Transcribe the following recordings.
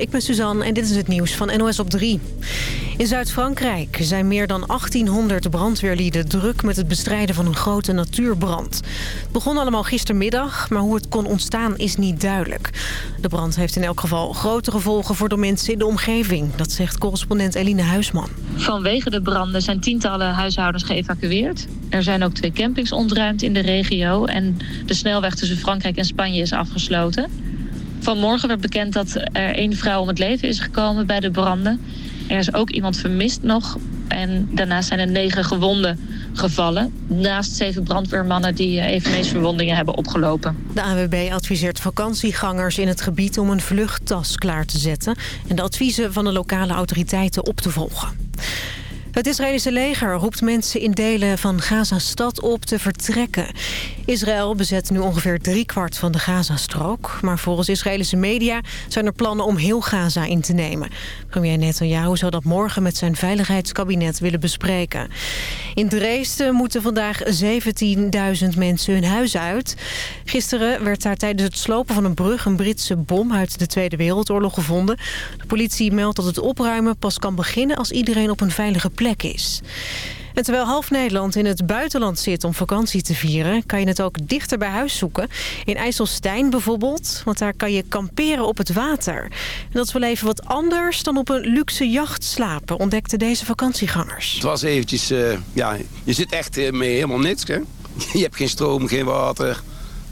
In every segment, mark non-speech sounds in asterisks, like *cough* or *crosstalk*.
ik ben Suzanne en dit is het nieuws van NOS op 3. In Zuid-Frankrijk zijn meer dan 1800 brandweerlieden druk met het bestrijden van een grote natuurbrand. Het begon allemaal gistermiddag, maar hoe het kon ontstaan is niet duidelijk. De brand heeft in elk geval grote gevolgen voor de mensen in de omgeving. Dat zegt correspondent Eline Huisman. Vanwege de branden zijn tientallen huishoudens geëvacueerd. Er zijn ook twee campings ontruimd in de regio en de snelweg tussen Frankrijk en Spanje is afgesloten. Vanmorgen werd bekend dat er één vrouw om het leven is gekomen bij de branden. Er is ook iemand vermist nog. En daarnaast zijn er negen gewonden gevallen. Naast zeven brandweermannen die eveneens verwondingen hebben opgelopen. De AWB adviseert vakantiegangers in het gebied om een vluchttas klaar te zetten... en de adviezen van de lokale autoriteiten op te volgen. Het Israëlische leger roept mensen in delen van Gaza-stad op te vertrekken. Israël bezet nu ongeveer driekwart van de Gazastrook. Maar volgens Israëlische media zijn er plannen om heel Gaza in te nemen. Premier Netanyahu zou dat morgen met zijn veiligheidskabinet willen bespreken. In Dresden moeten vandaag 17.000 mensen hun huis uit. Gisteren werd daar tijdens het slopen van een brug een Britse bom uit de Tweede Wereldoorlog gevonden. De politie meldt dat het opruimen pas kan beginnen als iedereen op een veilige plek plek is. En terwijl half Nederland in het buitenland zit om vakantie te vieren... kan je het ook dichter bij huis zoeken. In IJsselstein bijvoorbeeld, want daar kan je kamperen op het water. En dat is wel even wat anders dan op een luxe jacht slapen... ontdekten deze vakantiegangers. Het was eventjes, uh, ja, je zit echt uh, mee helemaal niks. Hè? *laughs* Je hebt geen stroom, geen water,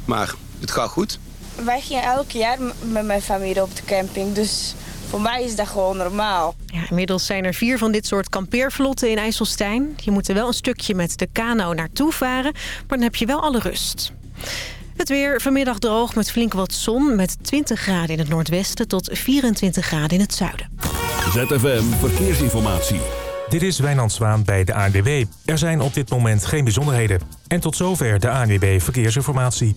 maar het gaat goed. Wij gingen elk jaar met mijn familie op de camping, dus voor mij is dat gewoon normaal. Ja, inmiddels zijn er vier van dit soort kampeervlotten in IJsselstein. Je moet er wel een stukje met de kano naartoe varen, maar dan heb je wel alle rust. Het weer vanmiddag droog met flink wat zon... met 20 graden in het noordwesten tot 24 graden in het zuiden. ZFM Verkeersinformatie. Dit is Wijnand Zwaan bij de ANWB. Er zijn op dit moment geen bijzonderheden. En tot zover de ANWB Verkeersinformatie.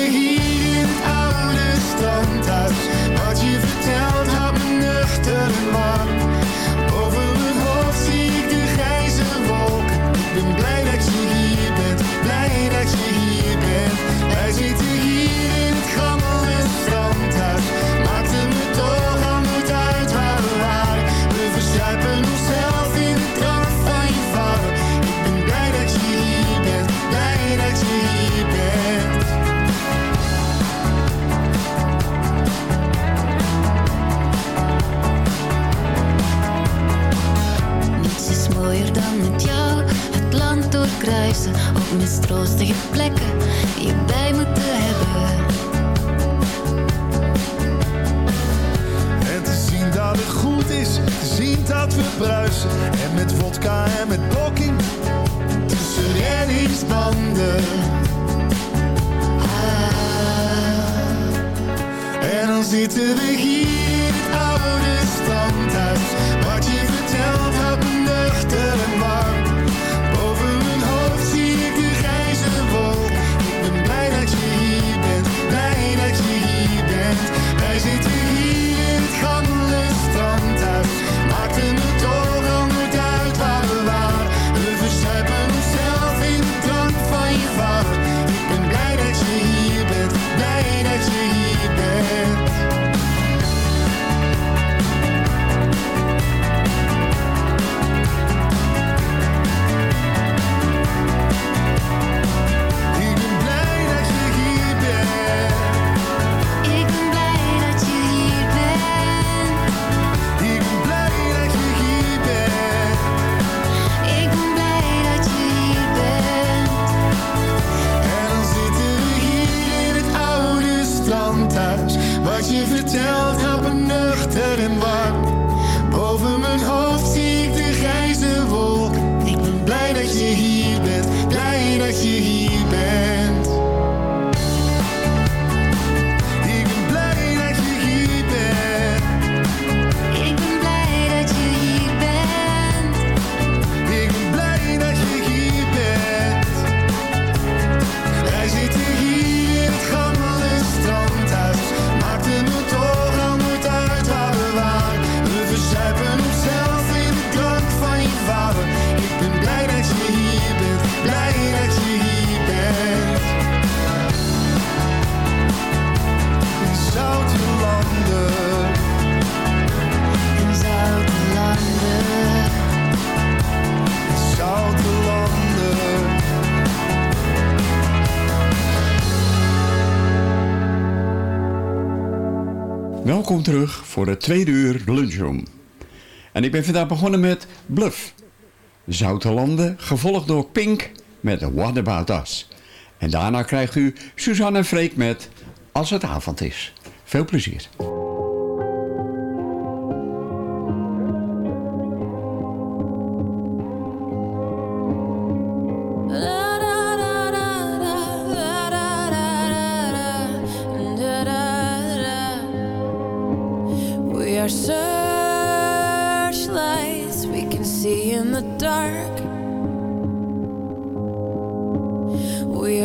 Welkom terug voor het tweede uur lunchroom. En ik ben vandaag begonnen met Bluff. Zouterlanden gevolgd door Pink met What About Us. En daarna krijgt u Suzanne en Freek met Als het avond is. Veel plezier.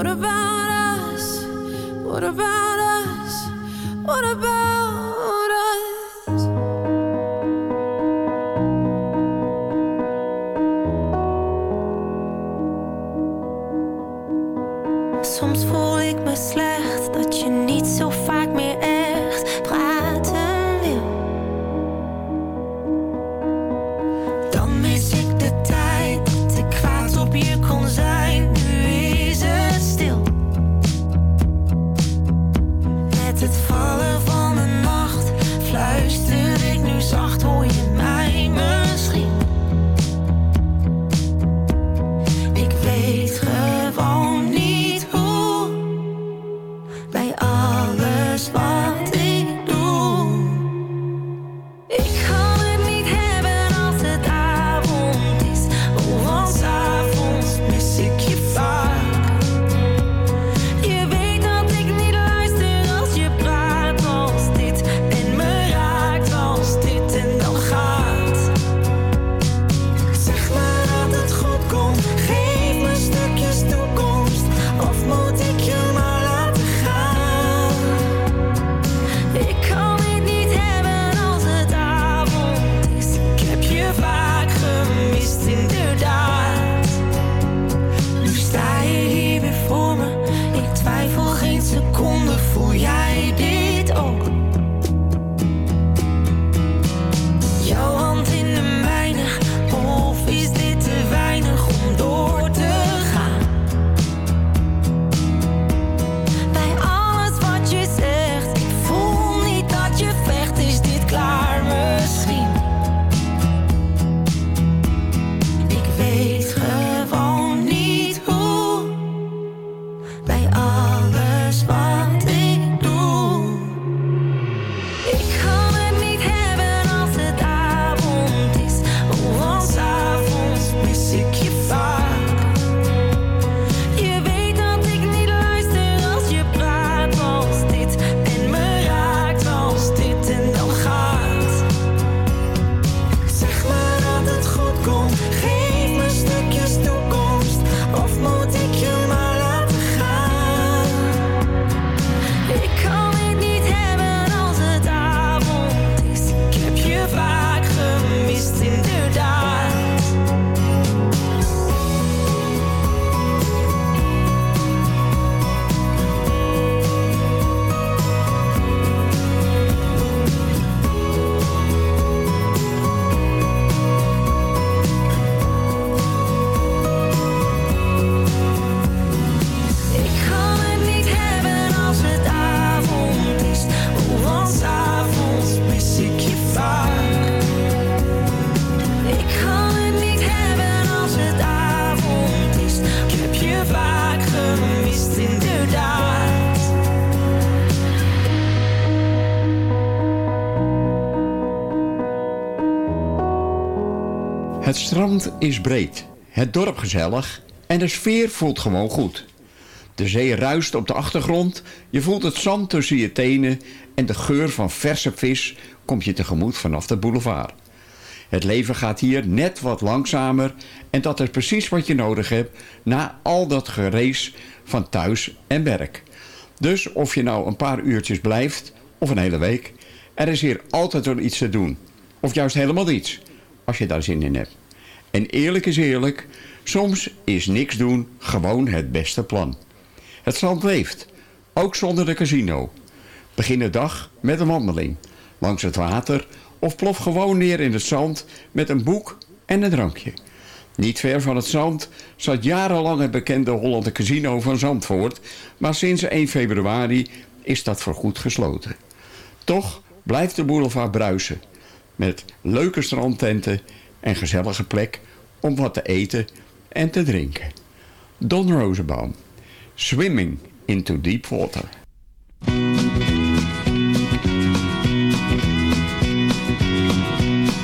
What about is breed, het dorp gezellig en de sfeer voelt gewoon goed. De zee ruist op de achtergrond, je voelt het zand tussen je tenen en de geur van verse vis komt je tegemoet vanaf de boulevard. Het leven gaat hier net wat langzamer en dat is precies wat je nodig hebt na al dat gereis van thuis en werk. Dus of je nou een paar uurtjes blijft of een hele week, er is hier altijd wel iets te doen. Of juist helemaal niets, als je daar zin in hebt. En eerlijk is eerlijk, soms is niks doen gewoon het beste plan. Het strand leeft, ook zonder de casino. Begin de dag met een wandeling langs het water of plof gewoon neer in het zand met een boek en een drankje. Niet ver van het zand zat jarenlang het bekende Hollande Casino van Zandvoort, maar sinds 1 februari is dat voorgoed gesloten. Toch blijft de boulevard bruisen met leuke strandtenten en gezellige plek om wat te eten en te drinken. Don Rosenbaum, Swimming into Deep Water.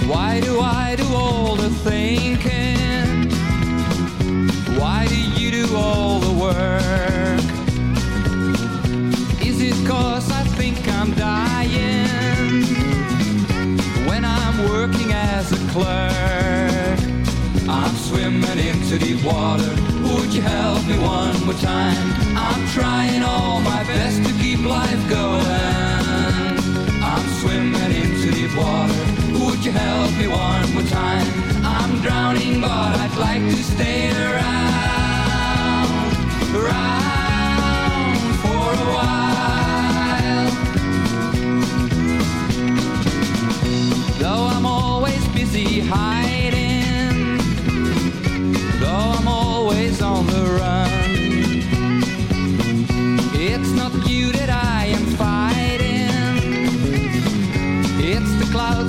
Why do I do all the thinking? Why do you do all the work? Is it cause I think I'm dying when I'm working as a clerk? I'm swimming into deep water. Would you help me one more time? I'm trying all my best to keep life going. I'm swimming into deep water. Would you help me one more time? I'm drowning, but I'd like to stay around, around for a while.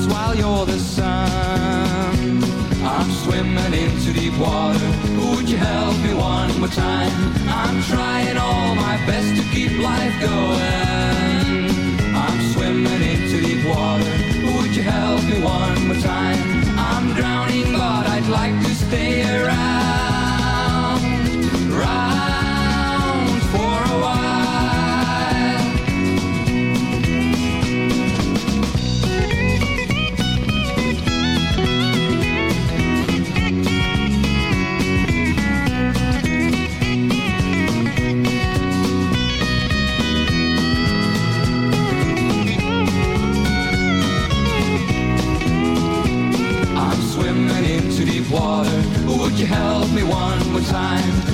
While you're the sun. I'm swimming into deep water. Would you help me one more time? I'm trying all my best to keep life going. I'm swimming into deep water. Would you help me one more time? I'm drowning, but I'd like to stay around, you help me one more time?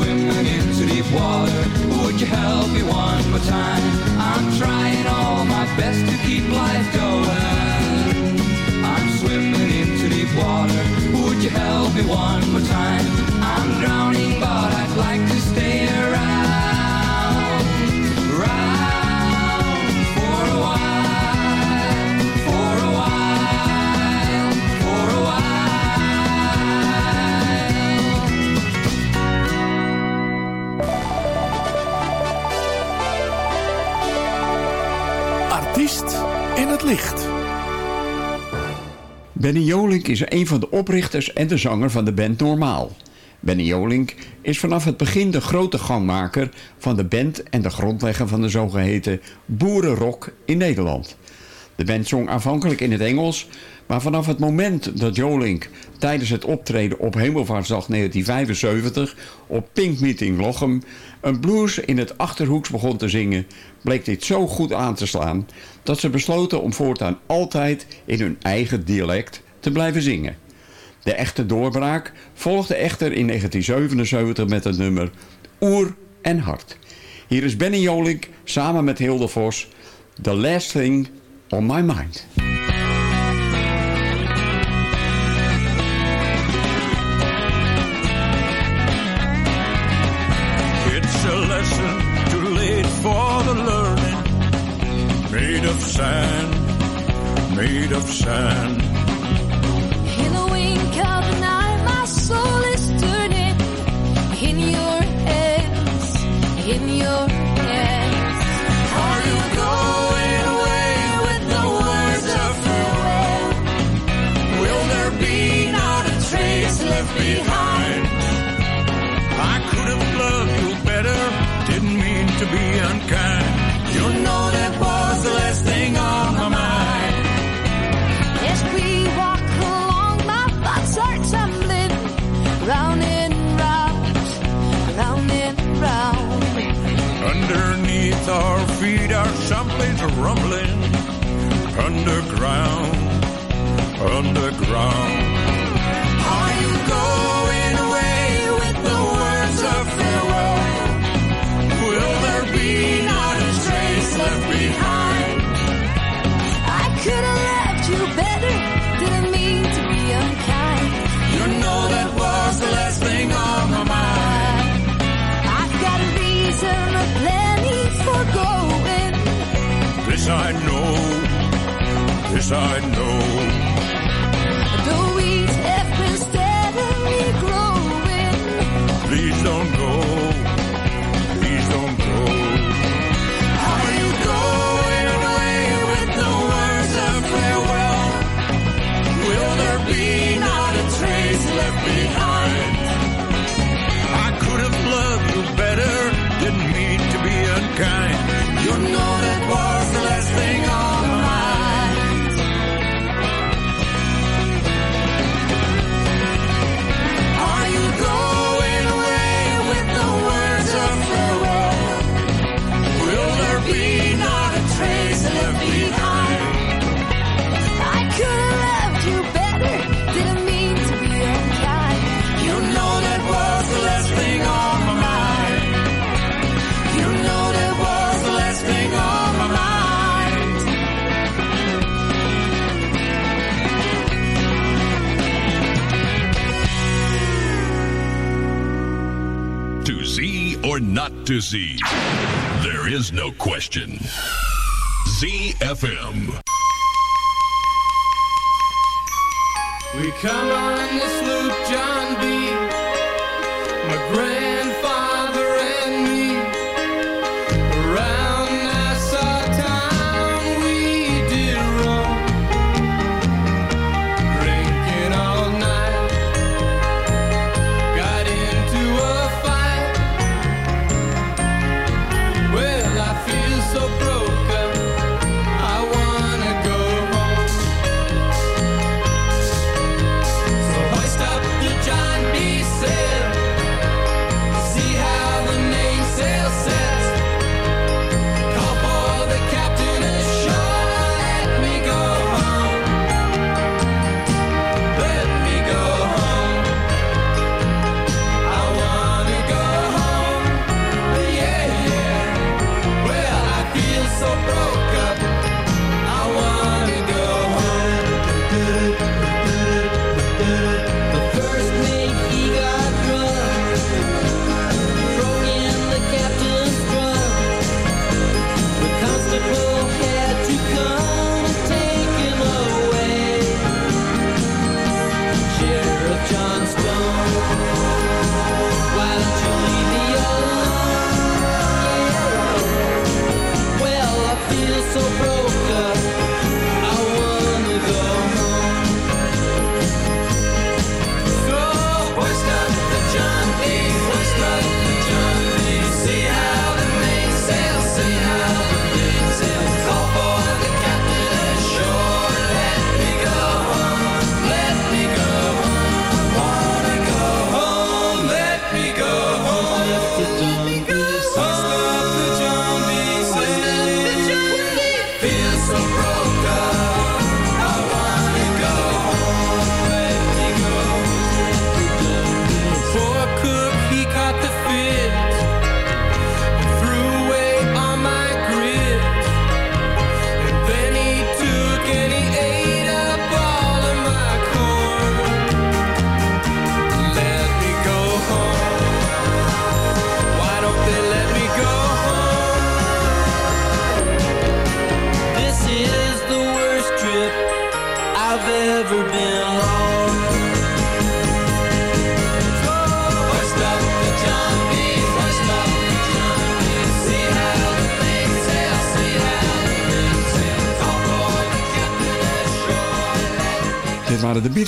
Swimming into deep water. Would you help me one more time? I'm trying all my best to keep life going. I'm swimming into deep water. Would you help me one more time? I'm drowning, In het licht. Benny Jolink is een van de oprichters en de zanger van de band Normaal. Benny Jolink is vanaf het begin de grote gangmaker van de band en de grondlegger van de zogeheten boerenrock in Nederland. De band zong aanvankelijk in het Engels, maar vanaf het moment dat Jolink tijdens het optreden op Hemelvaartsdag 1975 op Pink Meeting Lochem een blues in het Achterhoeks begon te zingen, bleek dit zo goed aan te slaan dat ze besloten om voortaan altijd in hun eigen dialect te blijven zingen. De echte doorbraak volgde echter in 1977 met het nummer Oer en Hart. Hier is Benny Jolink samen met Hilde Vos, The Last Thing on My Mind. It's a lesson too late for the learning. Made of sand, made of sand. Something's rumbling underground, underground. yes I know. Though we have been steadily growing, please don't go. to Z. There is no question. ZFM. We come on this loop.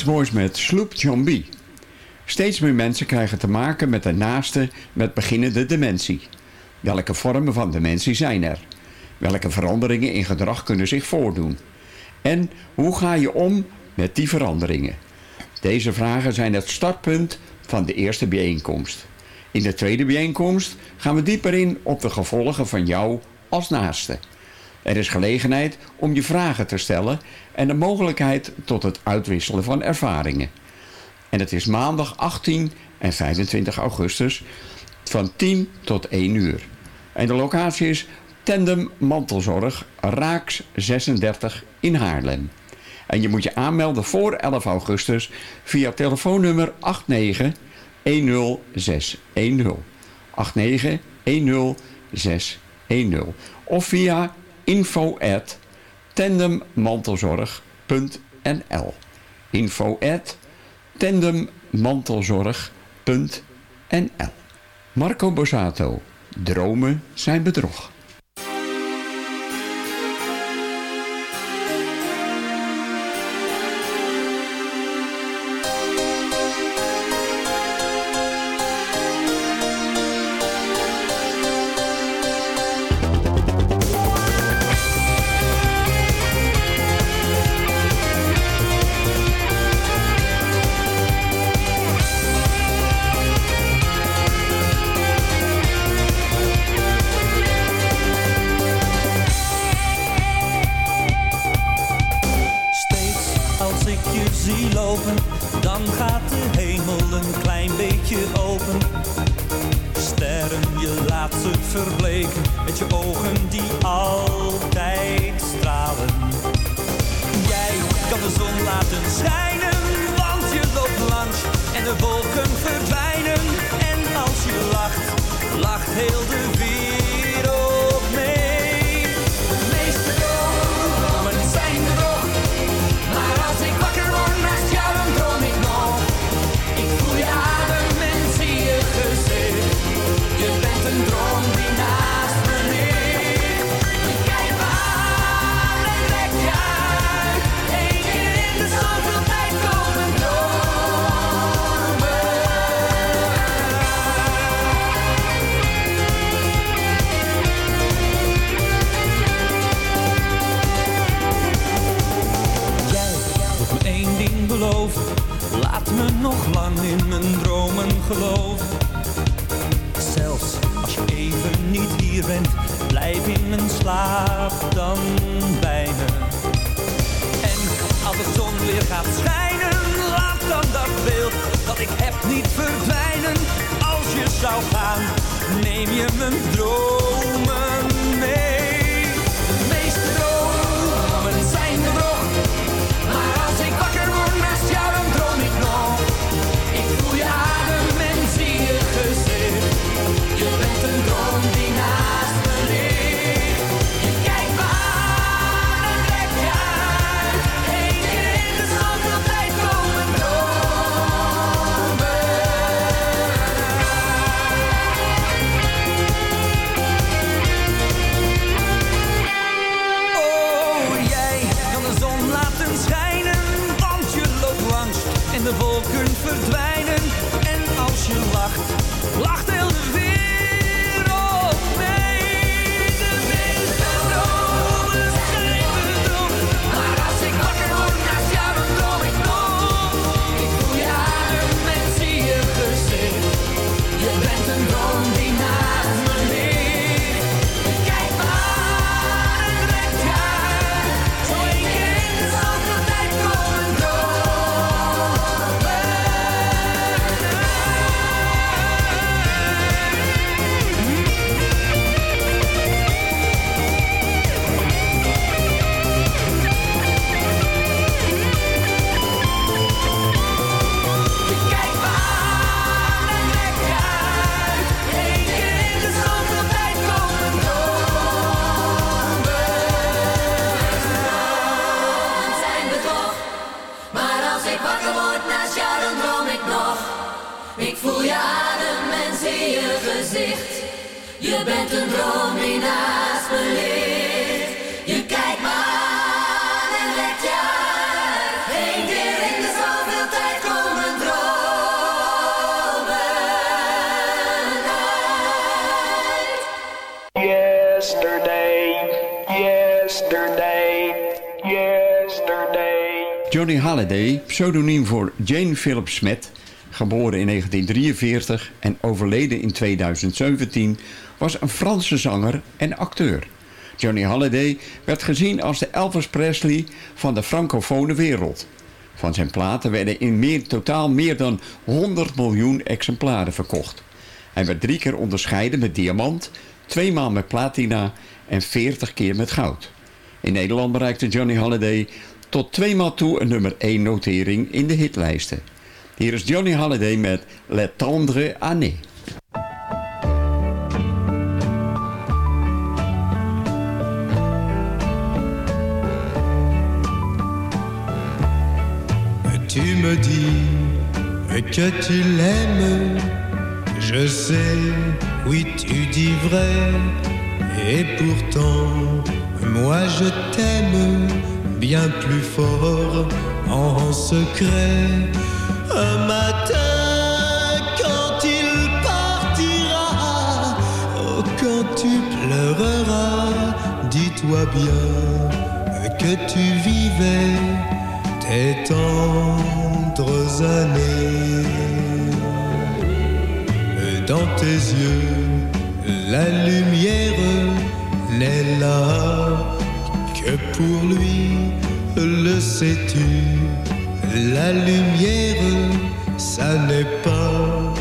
iets met Sloep John B. Steeds meer mensen krijgen te maken met de naaste met beginnende dementie. Welke vormen van dementie zijn er? Welke veranderingen in gedrag kunnen zich voordoen? En hoe ga je om met die veranderingen? Deze vragen zijn het startpunt van de eerste bijeenkomst. In de tweede bijeenkomst gaan we dieper in op de gevolgen van jou als naaste. Er is gelegenheid om je vragen te stellen en de mogelijkheid tot het uitwisselen van ervaringen. En het is maandag 18 en 25 augustus van 10 tot 1 uur. En de locatie is Tandem Mantelzorg, Raaks 36 in Haarlem. En je moet je aanmelden voor 11 augustus via telefoonnummer 89 10610. 89 10610. Of via info at tandemmantelzorg.nl info at tandemmantelzorg.nl Marco Bosato, dromen zijn bedrog. pseudoniem voor Jane Philip Smet, geboren in 1943 en overleden in 2017, was een Franse zanger en acteur. Johnny Halliday werd gezien als de Elvis Presley van de francofone wereld. Van zijn platen werden in meer, totaal meer dan 100 miljoen exemplaren verkocht. Hij werd drie keer onderscheiden met diamant, tweemaal met platina en 40 keer met goud. In Nederland bereikte Johnny Halliday tot tweemaal toe een nummer 1 notering in de hitlijsten. Hier is Johnny Halliday met Le Tendre Année. Tu me dis que tu l'aimes, je sais, oui tu dis vrai, et pourtant, moi je t'aime bien plus fort en secret. Un matin, quand il partira, oh, quand tu pleureras, dis-toi bien que tu vivais tes tendres années. Dans tes yeux, la lumière n'est là que pour lui, le sais-tu. La lumière, ça n'est pas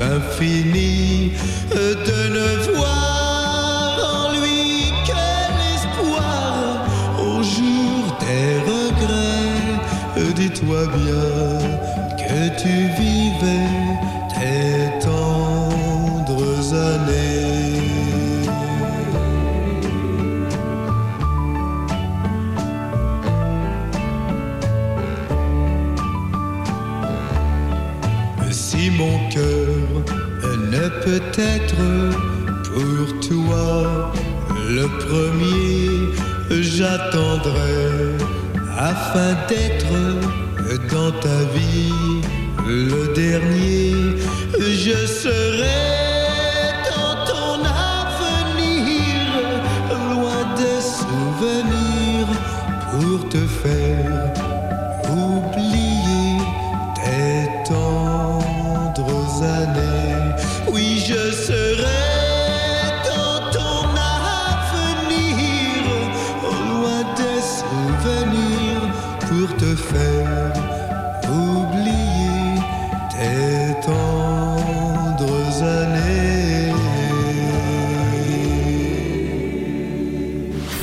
infini de ne voir en lui que l'espoir au jour des regrets. Dis-toi bien que tu vivais ne peut être pour toi le premier, j'attendrai afin d'être dans ta vie le dernier. Je serai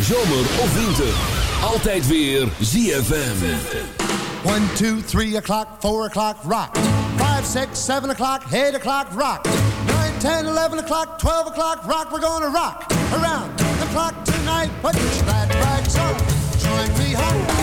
Zomer of winter, altijd weer ZFM. One, two, three o'clock, four o'clock, rock. Five, six, seven o'clock, eight o'clock, rock. Nine, ten, eleven o'clock, twelve o'clock, rock. We're gonna rock around the clock tonight. Put your glad rags on, join me home.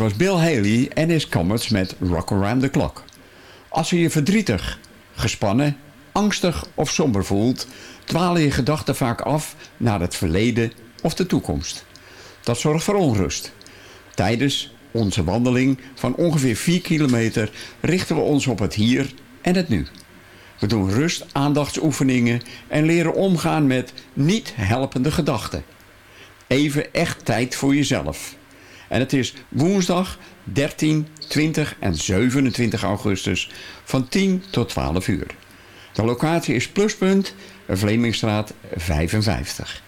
Was Bill Haley en his Comets met Rock Around the Clock. Als je je verdrietig, gespannen, angstig of somber voelt... dwalen je gedachten vaak af naar het verleden of de toekomst. Dat zorgt voor onrust. Tijdens onze wandeling van ongeveer 4 kilometer... richten we ons op het hier en het nu. We doen rust, aandachtsoefeningen en leren omgaan met niet helpende gedachten. Even echt tijd voor jezelf. En het is woensdag 13, 20 en 27 augustus van 10 tot 12 uur. De locatie is Pluspunt, Vlemingstraat 55.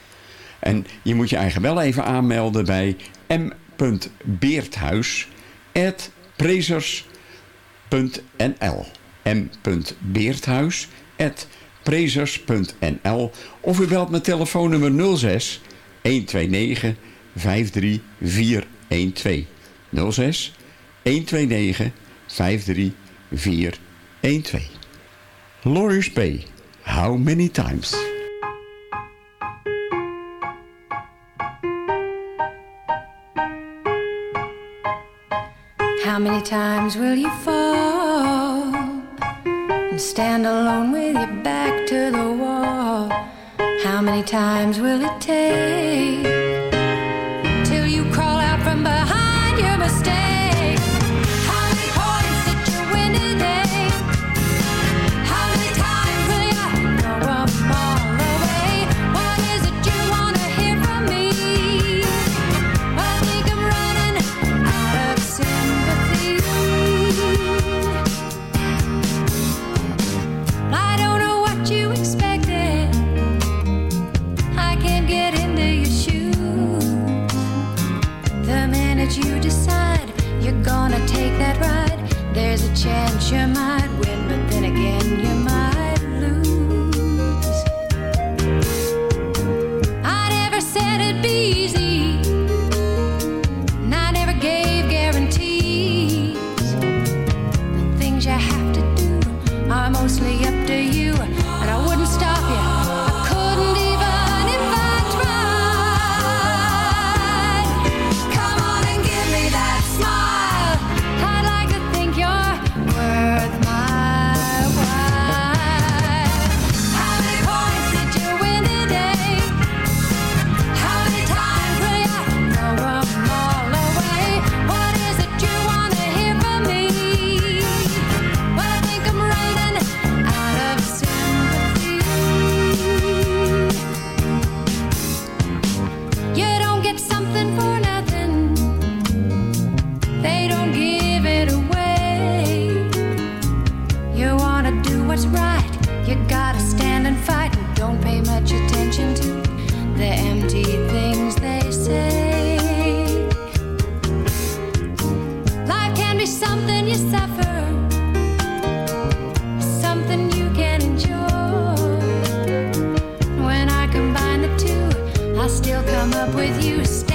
En je moet je eigen wel even aanmelden bij m.beerthuis.prezers.nl m.beerthuis.prezers.nl Of u belt met telefoonnummer 06 129 534. 12 06 129 534 12. Loris P. How many times? How many times will you fall and stand alone with your back to the wall? How many times will it take? come up with you.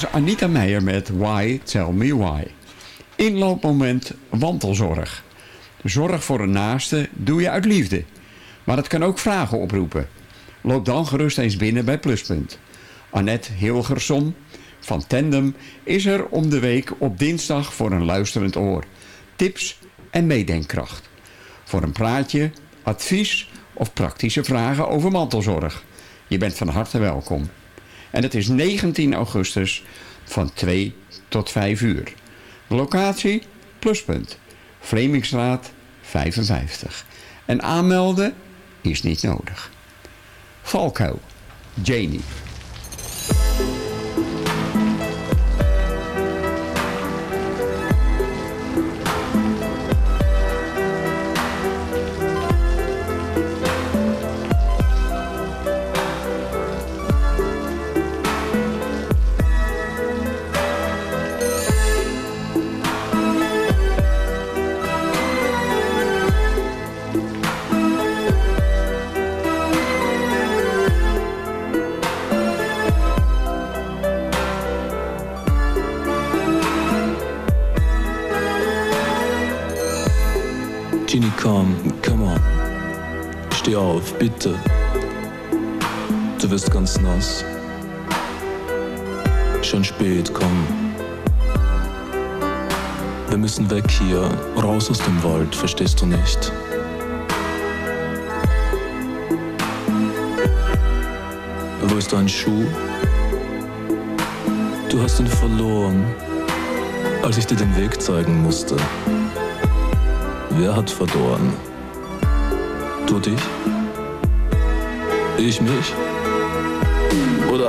Was Anita Meijer met Why, Tell Me Why. Inloopmoment wandelzorg. Zorg voor een naaste doe je uit liefde. Maar het kan ook vragen oproepen. Loop dan gerust eens binnen bij Pluspunt. Annette Hilgerson van Tandem is er om de week op dinsdag voor een luisterend oor. Tips en meedenkkracht. Voor een praatje, advies of praktische vragen over mantelzorg. Je bent van harte welkom. En het is 19 augustus van 2 tot 5 uur. Locatie? Pluspunt. Vlemingstraat 55. En aanmelden is niet nodig. Valkuil. Janie. Weg hier, raus aus dem Wald, verstehst du nicht? Wo ist dein Schuh? Du hast ihn verloren, als ich dir den Weg zeigen musste. Wer hat verloren? Du dich? Ich mich? Oder?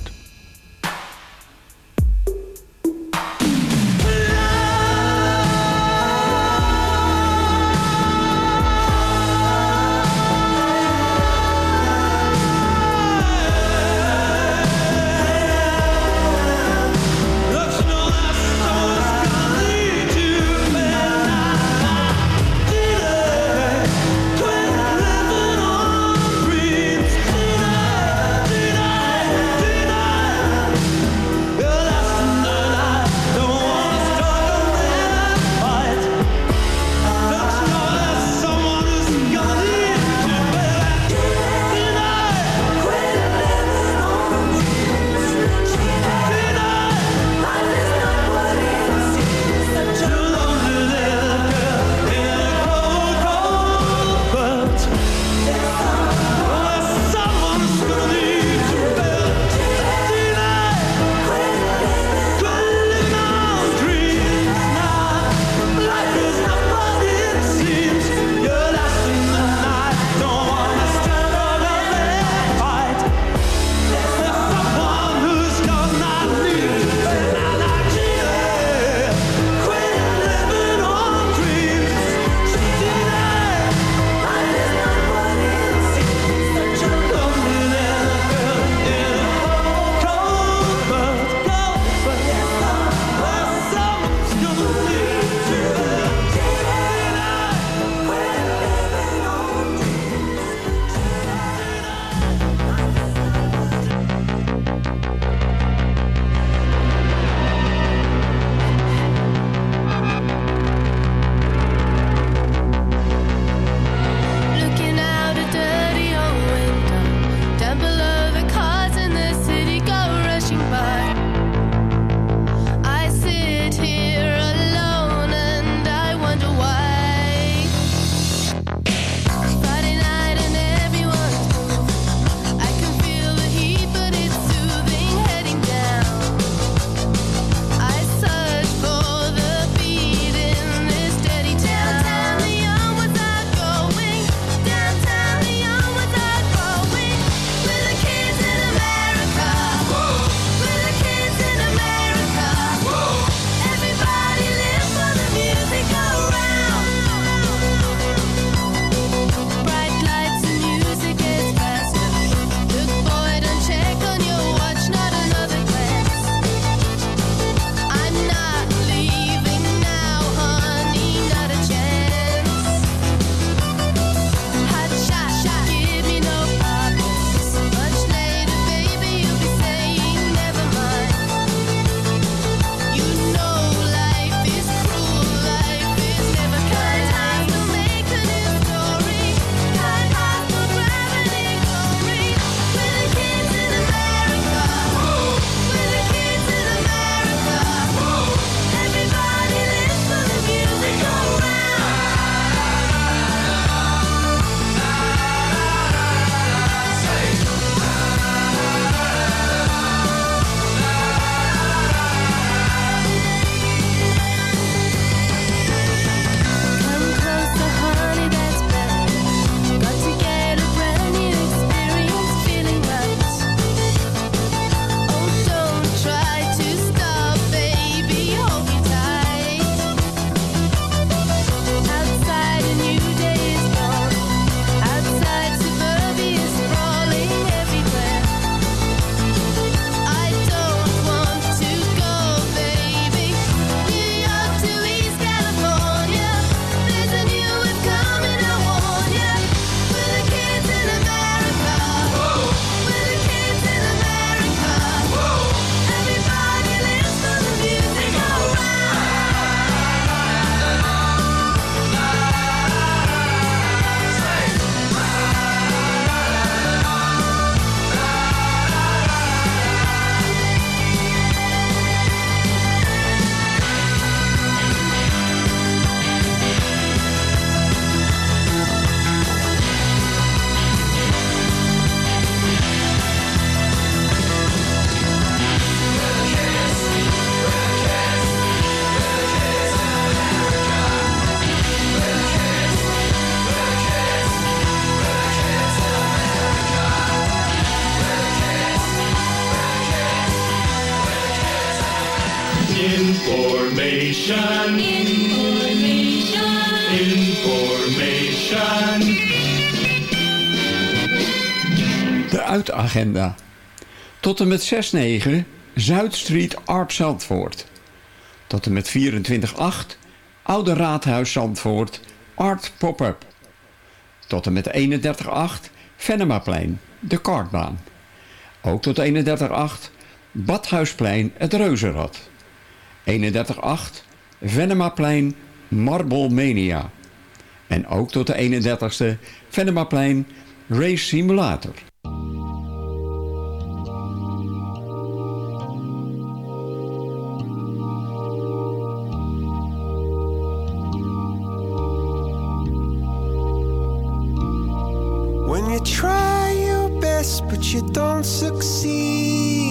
Information. Information. De uitagenda. Tot en met 6-9 Zuidstreet Art Zandvoort. Tot en met 24-8 Oude Raadhuis Zandvoort Art Pop-up. Tot en met 31-8 Venemaplein, de kartbaan. Ook tot 31-8 Badhuisplein, het Reuzenrad. 31-8 Venemaplein, Marble Mania. En ook tot de 31ste Venemaplein, Race Simulator. When you try your best but you don't succeed.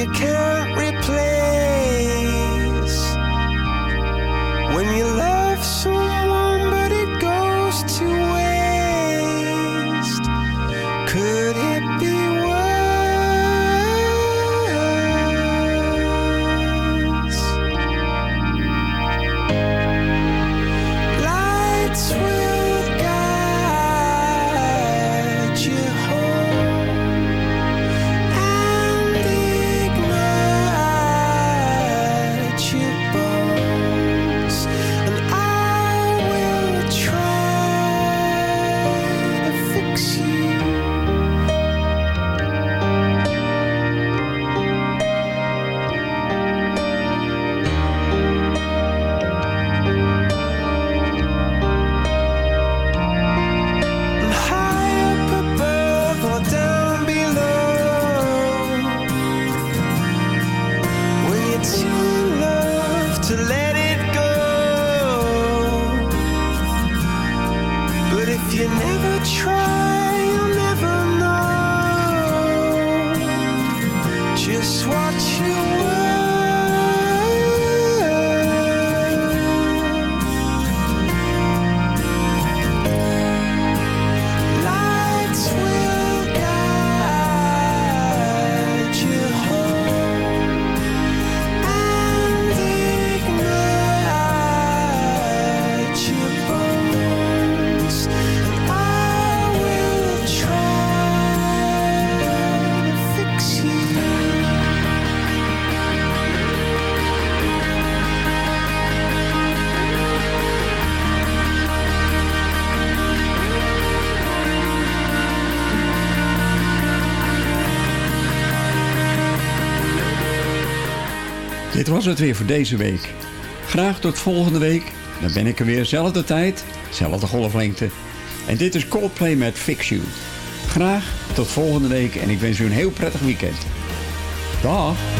you can't was het weer voor deze week. Graag tot volgende week. Dan ben ik er weer, zelfde tijd, zelfde golflengte. En dit is Coldplay met Fix You. Graag tot volgende week en ik wens u een heel prettig weekend. Dag!